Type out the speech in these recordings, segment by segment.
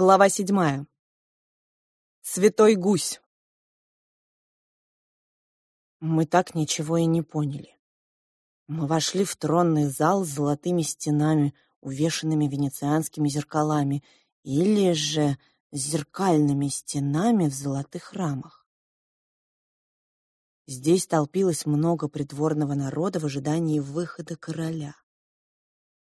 Глава седьмая. Святой гусь. Мы так ничего и не поняли. Мы вошли в тронный зал с золотыми стенами, увешанными венецианскими зеркалами, или же зеркальными стенами в золотых рамах. Здесь толпилось много придворного народа в ожидании выхода короля.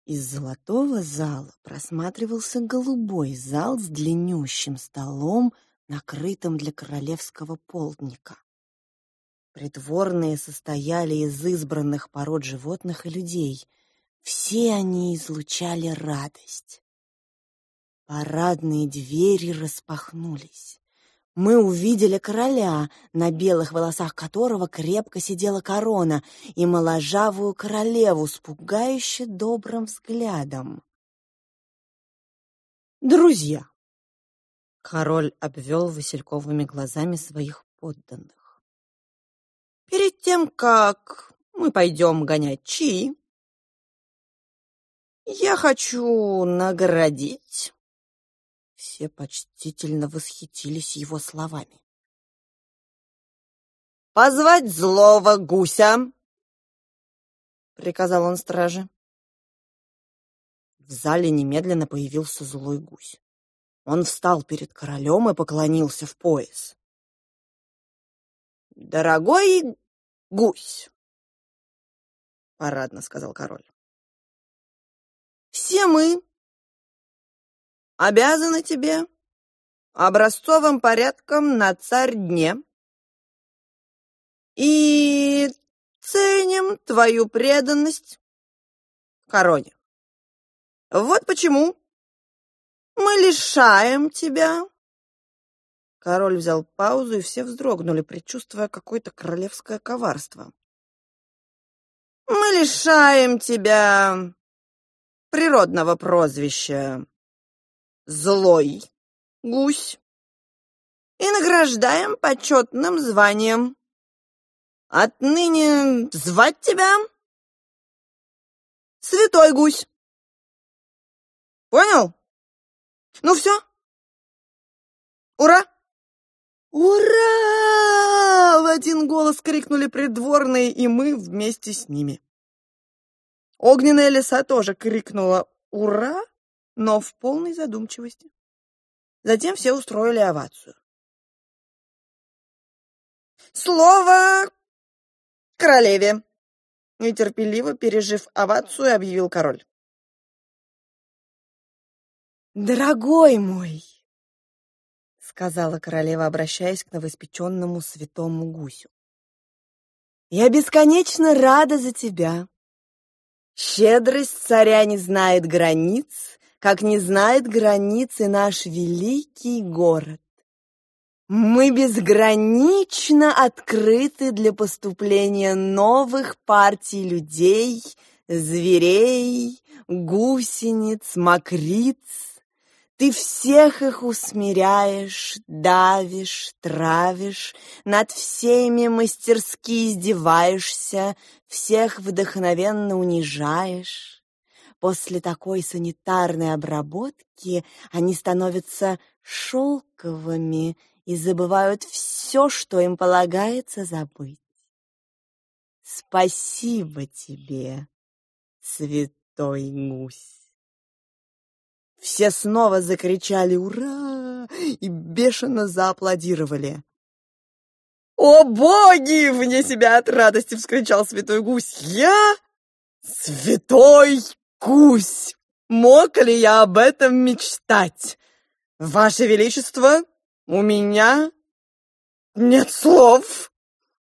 Из золотого зала просматривался голубой зал с длиннющим столом, накрытым для королевского полдника. Придворные состояли из избранных пород животных и людей. Все они излучали радость. Парадные двери распахнулись мы увидели короля, на белых волосах которого крепко сидела корона, и моложавую королеву с пугающе добрым взглядом. «Друзья!» — король обвел васильковыми глазами своих подданных. «Перед тем, как мы пойдем гонять чи, я хочу наградить все почтительно восхитились его словами. «Позвать злого гуся!» — приказал он страже. В зале немедленно появился злой гусь. Он встал перед королем и поклонился в пояс. «Дорогой гусь!» — парадно сказал король. «Все мы обязаны тебе образцовым порядком на царь-дне и ценим твою преданность короне. Вот почему мы лишаем тебя. Король взял паузу, и все вздрогнули, предчувствуя какое-то королевское коварство. Мы лишаем тебя природного прозвища злой гусь и награждаем почетным званием. Отныне звать тебя Святой Гусь. Понял? Ну все. Ура! «Ура!» — в один голос крикнули придворные, и мы вместе с ними. Огненная лиса тоже крикнула «Ура!» Но в полной задумчивости. Затем все устроили овацию. «Слово королеве!» Нетерпеливо пережив овацию, объявил король. «Дорогой мой!» — сказала королева, обращаясь к новоиспеченному святому гусю. «Я бесконечно рада за тебя. Щедрость царя не знает границ, как не знает границы наш великий город. Мы безгранично открыты для поступления новых партий людей, зверей, гусениц, мокриц. Ты всех их усмиряешь, давишь, травишь, над всеми мастерски издеваешься, всех вдохновенно унижаешь. После такой санитарной обработки они становятся шелковыми и забывают все, что им полагается забыть. Спасибо тебе, святой гусь. Все снова закричали «Ура!» и бешено зааплодировали. «О боги!» — вне себя от радости вскричал святой гусь. «Я святой Гусь! Мог ли я об этом мечтать? Ваше Величество, у меня нет слов!»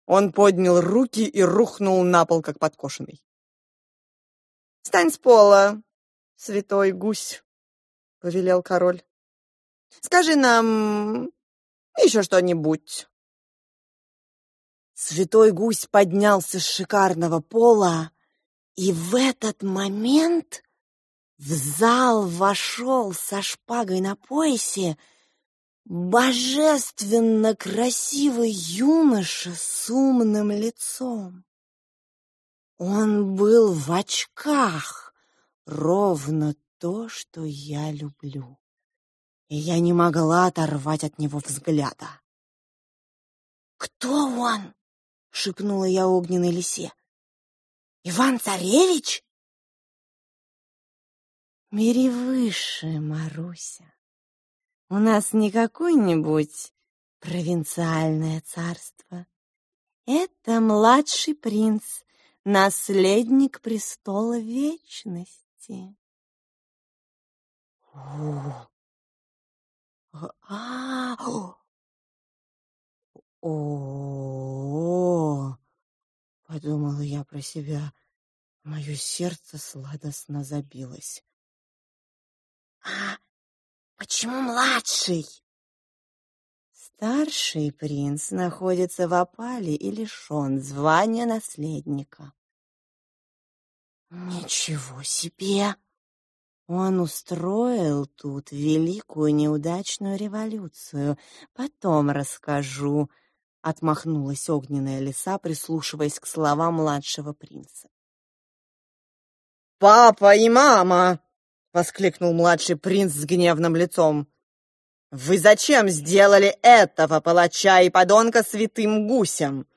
Он поднял руки и рухнул на пол, как подкошенный. «Встань с пола, святой гусь!» — повелел король. «Скажи нам еще что-нибудь!» Святой гусь поднялся с шикарного пола, и в этот момент в зал вошел со шпагой на поясе божественно красивый юноша с умным лицом. Он был в очках, ровно то, что я люблю. и я не могла оторвать от него взгляда. «Кто он?» — шепнула я огненной лисе. «Иван-царевич?» «Бери выше, Маруся. У нас не какое-нибудь провинциальное царство. Это младший принц, наследник престола вечности». О, а, о, подумала я про себя. Мое сердце сладостно забилось. А почему младший? Старший принц находится в опале и лишен звания наследника. Ничего себе! Он устроил тут великую неудачную революцию. Потом расскажу, отмахнулась огненная лиса, прислушиваясь к словам младшего принца. Папа и мама, воскликнул младший принц с гневным лицом. Вы зачем сделали этого палача и подонка святым гусем?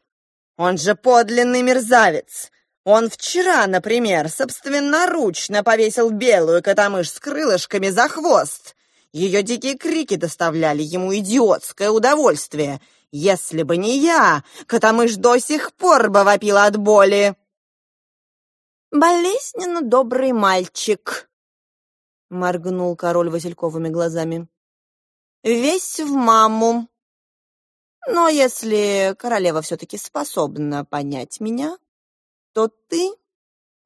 Он же подлинный мерзавец. Он вчера, например, собственноручно повесил белую котомышь с крылышками за хвост. Ее дикие крики доставляли ему идиотское удовольствие. Если бы не я, котомышь до сих пор бы вопила от боли. «Болезненно добрый мальчик», — моргнул король васильковыми глазами. «Весь в маму. Но если королева все-таки способна понять меня, то ты,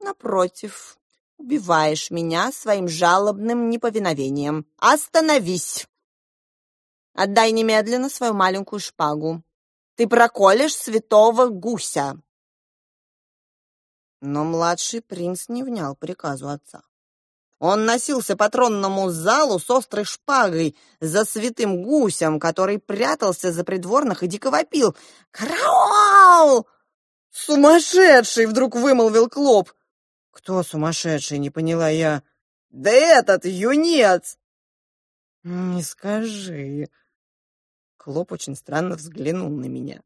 напротив, убиваешь меня своим жалобным неповиновением. Остановись! Отдай немедленно свою маленькую шпагу. Ты проколешь святого гуся. Но младший принц не внял приказу отца. Он носился по тронному залу с острой шпагой за святым гусем, который прятался за придворных и дико вопил. «Караул! «Сумасшедший!» — вдруг вымолвил Клоп. «Кто сумасшедший?» — не поняла я. «Да этот, юнец!» «Не скажи». Клоп очень странно взглянул на меня.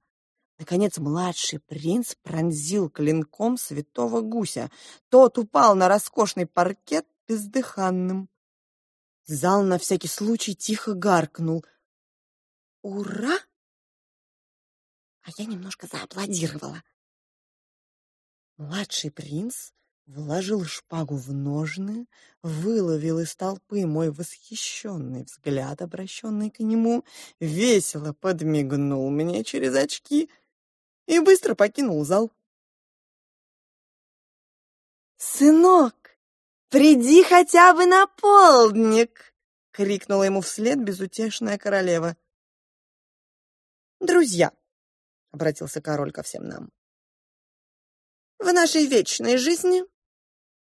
Наконец младший принц пронзил клинком святого гуся. Тот упал на роскошный паркет бездыханным. Зал на всякий случай тихо гаркнул. «Ура!» А я немножко зааплодировала. Младший принц вложил шпагу в ножны, выловил из толпы мой восхищенный взгляд, обращенный к нему, весело подмигнул мне через очки и быстро покинул зал. «Сынок, приди хотя бы на полдник!» — крикнула ему вслед безутешная королева. «Друзья!» — обратился король ко всем нам. В нашей вечной жизни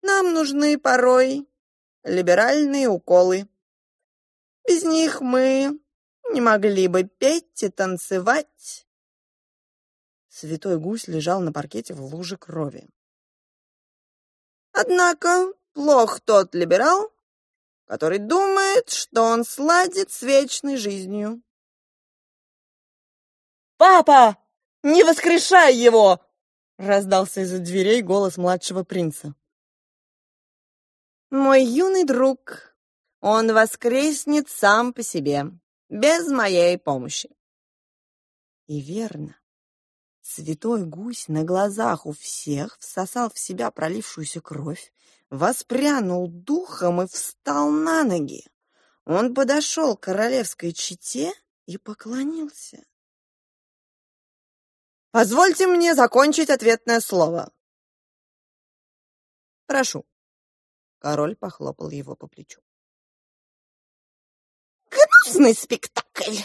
нам нужны порой либеральные уколы. Без них мы не могли бы петь и танцевать. Святой гусь лежал на паркете в луже крови. Однако плох тот либерал, который думает, что он сладит с вечной жизнью. «Папа, не воскрешай его!» раздался из-за дверей голос младшего принца. Мой юный друг, он воскреснет сам по себе, без моей помощи. И верно. Святой гусь на глазах у всех всосал в себя пролившуюся кровь, воспрянул духом и встал на ноги. Он подошел к королевской чете и поклонился. Позвольте мне закончить ответное слово. Прошу. Король похлопал его по плечу. Гнусный спектакль,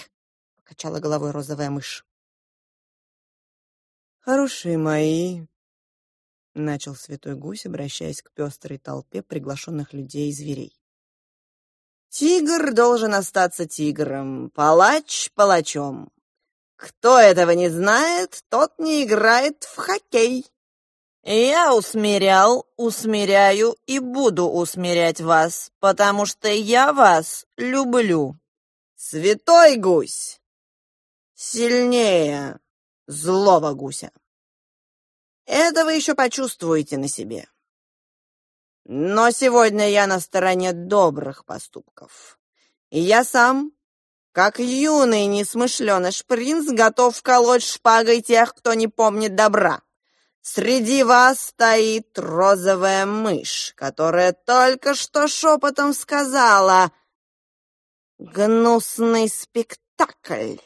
покачала головой розовая мышь. Хорошие мои, начал святой гусь, обращаясь к пестрой толпе приглашенных людей и зверей. Тигр должен остаться тигром, палач палачом. Кто этого не знает, тот не играет в хоккей. Я усмирял, усмиряю и буду усмирять вас, потому что я вас люблю. Святой гусь сильнее злого гуся. Это вы еще почувствуете на себе. Но сегодня я на стороне добрых поступков. И я сам, как юный несмышленый принц, готов колоть шпагой тех, кто не помнит добра. Среди вас стоит розовая мышь, которая только что шепотом сказала «Гнусный спектакль».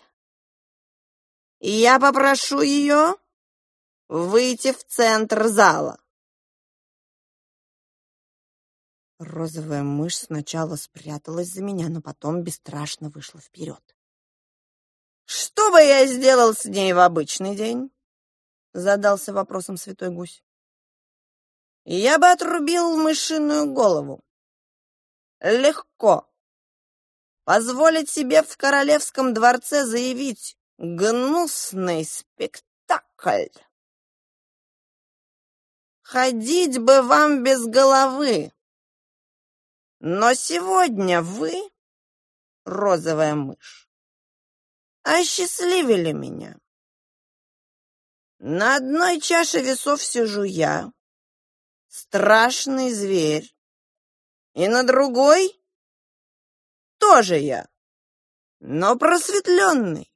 Я попрошу ее выйти в центр зала. Розовая мышь сначала спряталась за меня, но потом бесстрашно вышла вперед. «Что бы я сделал с ней в обычный день?» Задался вопросом святой гусь. Я бы отрубил мышиную голову. Легко. Позволить себе в королевском дворце заявить гнусный спектакль. Ходить бы вам без головы. Но сегодня вы, розовая мышь, осчастливили меня. На одной чаше весов сижу я, страшный зверь, и на другой тоже я, но просветленный,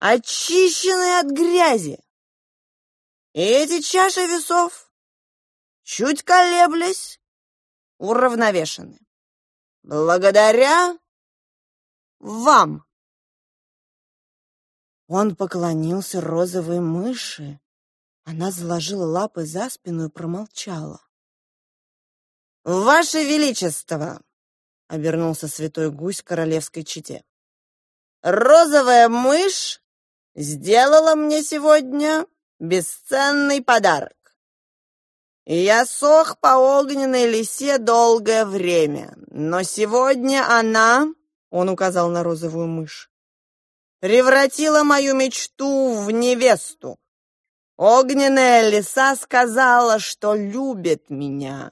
очищенный от грязи. И эти чаши весов, чуть колеблясь, уравновешены. Благодаря вам. Он поклонился розовой мыши. Она заложила лапы за спину и промолчала. «Ваше Величество!» — обернулся святой гусь королевской чете. «Розовая мышь сделала мне сегодня бесценный подарок. Я сох по огненной лисе долгое время, но сегодня она, — он указал на розовую мышь, превратила мою мечту в невесту. Огненная лиса сказала, что любит меня.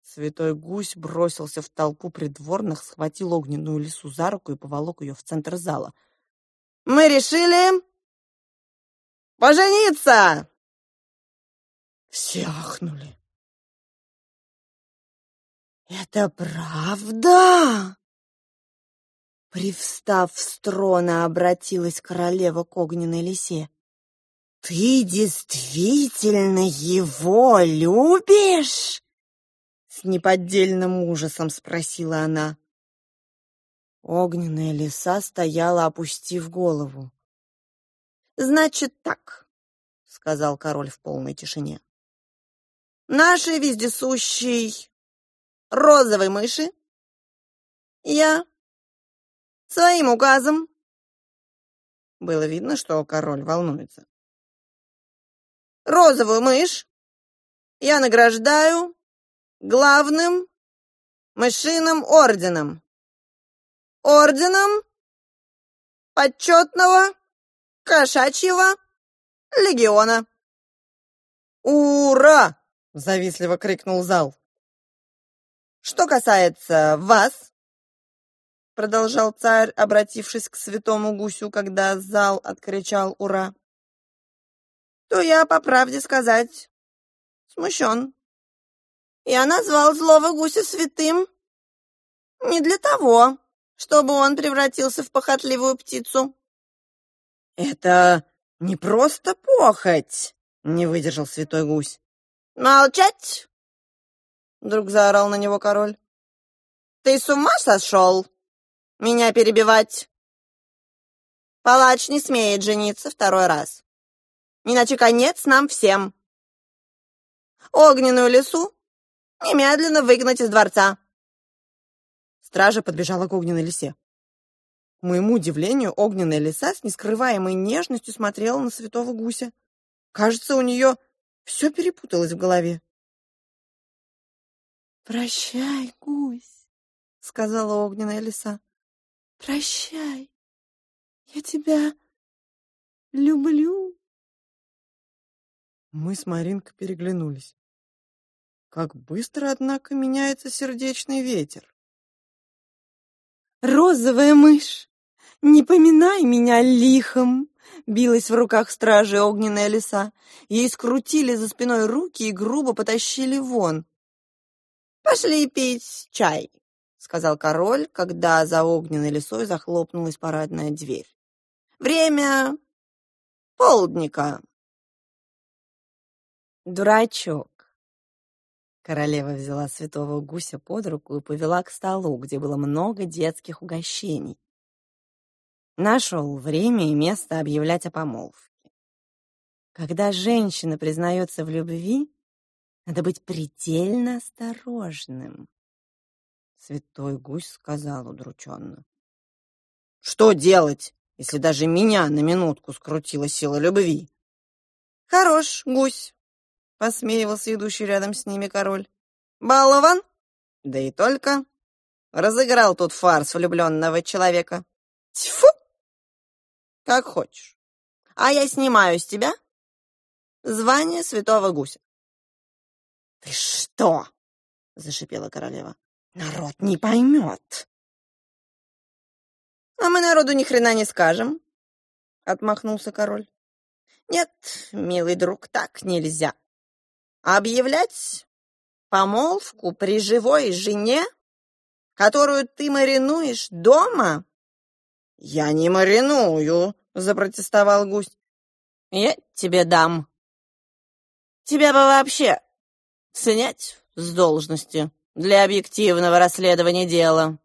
Святой гусь бросился в толпу придворных, схватил огненную лису за руку и поволок ее в центр зала. «Мы решили пожениться!» Все ахнули. «Это правда?» Привстав с трона, обратилась королева к огненной лисе. «Ты действительно его любишь?» С неподдельным ужасом спросила она. Огненная лиса стояла, опустив голову. «Значит так», — сказал король в полной тишине. «Нашей вездесущей розовой мыши я Своим указом. Было видно, что король волнуется. Розовую мышь я награждаю главным мышиным орденом. Орденом почетного кошачьего легиона. «Ура!» — завистливо крикнул зал. «Что касается вас, продолжал царь, обратившись к святому гусю, когда зал откричал «Ура!», то я, по правде сказать, смущен. Я назвал злого гуся святым не для того, чтобы он превратился в похотливую птицу. «Это не просто похоть!» — не выдержал святой гусь. «Молчать!» — вдруг заорал на него король. «Ты с ума сошел?» Меня перебивать. Палач не смеет жениться второй раз. Иначе конец нам всем. Огненную лису немедленно выгнать из дворца. Стража подбежала к огненной лисе. К моему удивлению, огненная лиса с нескрываемой нежностью смотрела на святого гуся. Кажется, у нее все перепуталось в голове. «Прощай, гусь», — сказала огненная лиса. Прощай. Я тебя люблю. Мы с Маринкой переглянулись. Как быстро, однако, меняется сердечный ветер. Розовая мышь, не поминай меня лихом!» Билась в руках стражи огненная лиса. Ей скрутили за спиной руки и грубо потащили вон. «Пошли пить чай», — сказал король, когда за огненной лисой захлопнулась парадная дверь. «Время полдника». «Дурачок!» Королева взяла святого гуся под руку и повела к столу, где было много детских угощений. Нашел время и место объявлять о помолвке. Когда женщина признается в любви, надо быть предельно осторожным. Святой гусь сказал удрученно. Что делать, если даже меня на минутку скрутила сила любви? Хорош, гусь, посмеивался идущий рядом с ними король. Балован? Да и только. Разыграл тут фарс влюбленного человека. Тьфу! Как хочешь. А я снимаю с тебя звание святого гуся. «Ты что?» — зашипела королева. «Народ не поймет». «А мы народу ни хрена не скажем», — отмахнулся король. «Нет, милый друг, так нельзя. Объявлять помолвку при живой жене, которую ты маринуешь дома?» «Я не мариную», — запротестовал гусь. «Я тебе дам. Тебя бы вообще снять с должности для объективного расследования дела.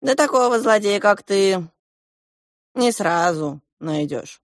Да такого злодея, как ты, не сразу найдешь.